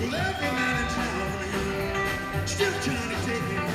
Well, every man in. town, still trying to take me